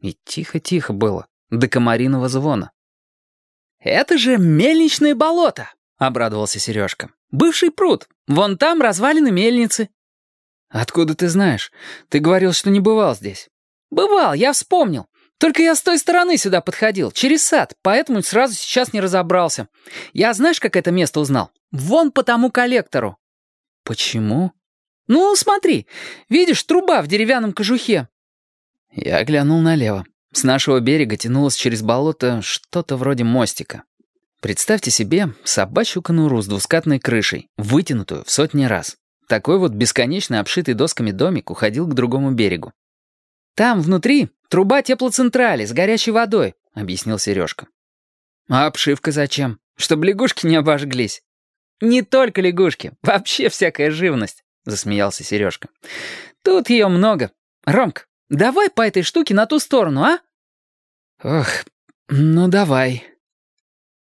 И тихо-тихо было, до комариного звона. «Это же мельничное болото!» — обрадовался Сережка. «Бывший пруд. Вон там развалины мельницы». «Откуда ты знаешь? Ты говорил, что не бывал здесь». «Бывал, я вспомнил. Только я с той стороны сюда подходил, через сад, поэтому сразу сейчас не разобрался. Я знаешь, как это место узнал? Вон по тому коллектору». «Почему?» «Ну, смотри, видишь, труба в деревянном кожухе». Я глянул налево. С нашего берега тянулось через болото что-то вроде мостика. Представьте себе собачью конуру с двускатной крышей, вытянутую в сотни раз. Такой вот бесконечно обшитый досками домик уходил к другому берегу. «Там, внутри, труба теплоцентрали с горячей водой», — объяснил Сережка. «А обшивка зачем? Чтобы лягушки не обожглись?» «Не только лягушки, вообще всякая живность», — засмеялся Сережка. «Тут ее много. Ромк, давай по этой штуке на ту сторону, а?» «Ох, ну давай».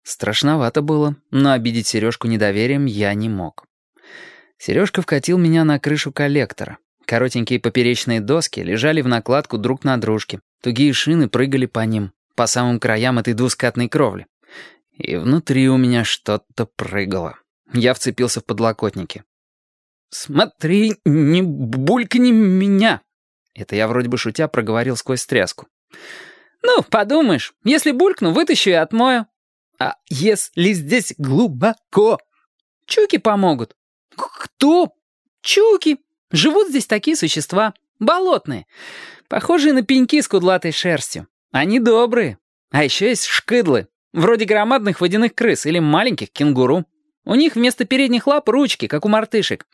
Страшновато было, но обидеть Сережку недоверием я не мог. Сережка вкатил меня на крышу коллектора. Коротенькие поперечные доски лежали в накладку друг на дружке. Тугие шины прыгали по ним, по самым краям этой двускатной кровли. И внутри у меня что-то прыгало. Я вцепился в подлокотники. «Смотри, не булькни меня!» Это я вроде бы шутя проговорил сквозь тряску. «Ну, подумаешь, если булькну, вытащу и отмою. А если здесь глубоко? Чуки помогут». «Кто?» «Чуки. Живут здесь такие существа. Болотные. Похожие на пеньки с кудлатой шерстью. Они добрые. А еще есть шкыдлы. Вроде громадных водяных крыс или маленьких кенгуру. У них вместо передних лап ручки, как у мартышек.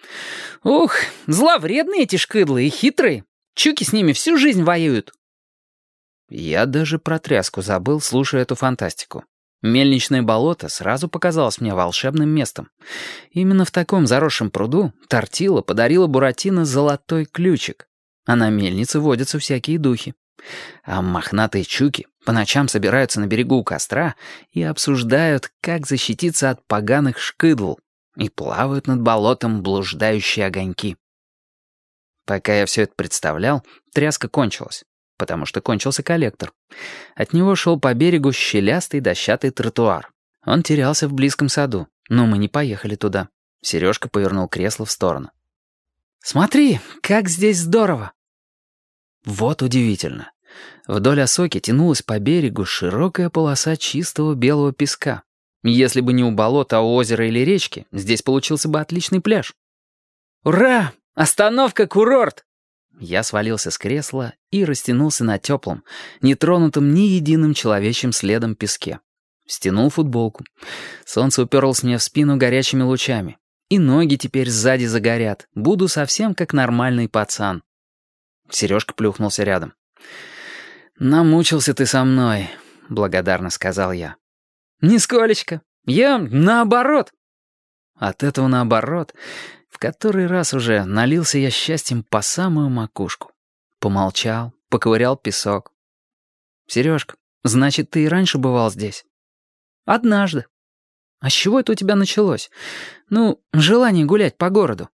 Ух, зловредные эти шкыдлы и хитрые. Чуки с ними всю жизнь воюют. Я даже про тряску забыл, слушая эту фантастику. Мельничное болото сразу показалось мне волшебным местом. Именно в таком заросшем пруду Тортила подарила Буратино золотой ключик. А на мельнице водятся всякие духи. А мохнатые чуки по ночам собираются на берегу у костра и обсуждают, как защититься от поганых шкыдл, и плавают над болотом блуждающие огоньки. Пока я все это представлял, тряска кончилась потому что кончился коллектор. От него шел по берегу щелястый дощатый тротуар. Он терялся в близком саду, но мы не поехали туда. Сережка повернул кресло в сторону. «Смотри, как здесь здорово!» Вот удивительно. Вдоль осоки тянулась по берегу широкая полоса чистого белого песка. Если бы не у болота, а у озера или речки, здесь получился бы отличный пляж. «Ура! Остановка-курорт!» Я свалился с кресла и растянулся на теплом, нетронутом ни единым человечьим следом песке. Стянул футболку. Солнце уперлось мне в спину горячими лучами. И ноги теперь сзади загорят. Буду совсем как нормальный пацан. Сережка плюхнулся рядом. «Намучился ты со мной», — благодарно сказал я. «Нисколечко. Я наоборот». От этого наоборот который раз уже налился я счастьем по самую макушку. Помолчал, поковырял песок. «Сережка, значит, ты и раньше бывал здесь?» «Однажды». «А с чего это у тебя началось? Ну, желание гулять по городу».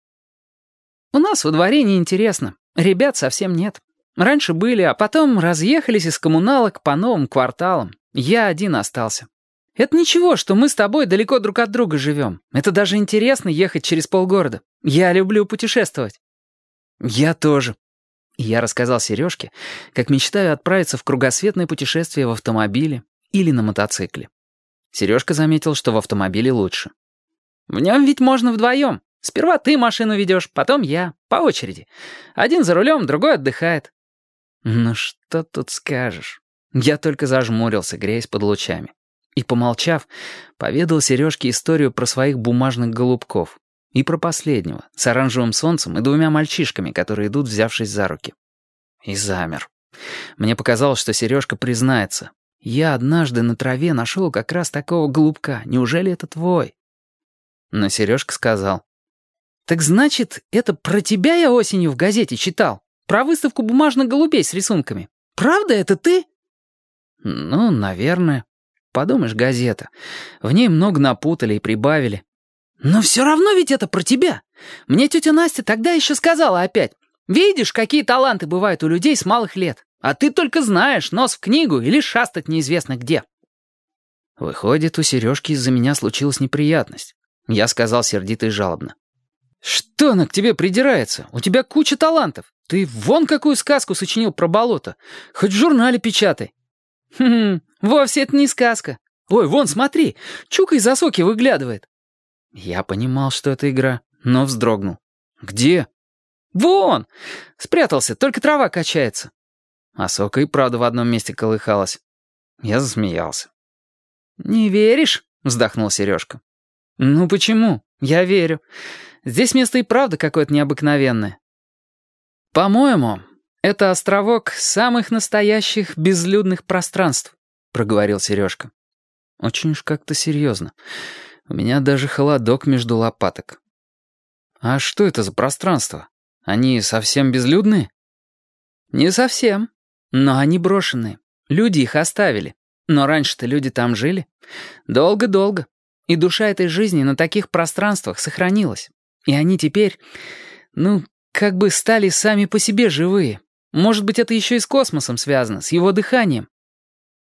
«У нас во дворе неинтересно. Ребят совсем нет. Раньше были, а потом разъехались из коммуналок по новым кварталам. Я один остался. Это ничего, что мы с тобой далеко друг от друга живем. Это даже интересно ехать через полгорода. Я люблю путешествовать». «Я тоже». Я рассказал Сережке, как мечтаю отправиться в кругосветное путешествие в автомобиле или на мотоцикле. Сережка заметил, что в автомобиле лучше. «В нем ведь можно вдвоем. Сперва ты машину ведешь, потом я, по очереди. Один за рулем, другой отдыхает». «Ну что тут скажешь?» Я только зажмурился, греясь под лучами и, помолчав, поведал Сережке историю про своих бумажных голубков и про последнего, с оранжевым солнцем и двумя мальчишками, которые идут, взявшись за руки. И замер. Мне показалось, что Сережка признается. «Я однажды на траве нашел как раз такого голубка. Неужели это твой?» Но Сережка сказал. «Так значит, это про тебя я осенью в газете читал? Про выставку бумажных голубей с рисунками? Правда это ты?» «Ну, наверное». Подумаешь, газета. В ней много напутали и прибавили. Но все равно ведь это про тебя. Мне тетя Настя тогда еще сказала опять. Видишь, какие таланты бывают у людей с малых лет. А ты только знаешь, нос в книгу или шастать неизвестно где». Выходит, у Сережки из-за меня случилась неприятность. Я сказал сердито и жалобно. «Что она к тебе придирается? У тебя куча талантов. Ты вон какую сказку сочинил про болото. Хоть в журнале печатай». «Хм, вовсе это не сказка. Ой, вон, смотри, Чука из осоки выглядывает». Я понимал, что это игра, но вздрогнул. «Где?» «Вон! Спрятался, только трава качается». Осока и правда в одном месте колыхалась. Я засмеялся. «Не веришь?» — вздохнул Сережка. «Ну почему? Я верю. Здесь место и правда какое-то необыкновенное. По-моему, это островок самых настоящих безлюдных пространств», — проговорил Сережка. «Очень уж как-то серьезно. У меня даже холодок между лопаток». «А что это за пространство? Они совсем безлюдные?» «Не совсем. Но они брошенные. Люди их оставили. Но раньше-то люди там жили. Долго-долго. И душа этой жизни на таких пространствах сохранилась. И они теперь, ну, как бы стали сами по себе живые. Может быть, это еще и с космосом связано, с его дыханием.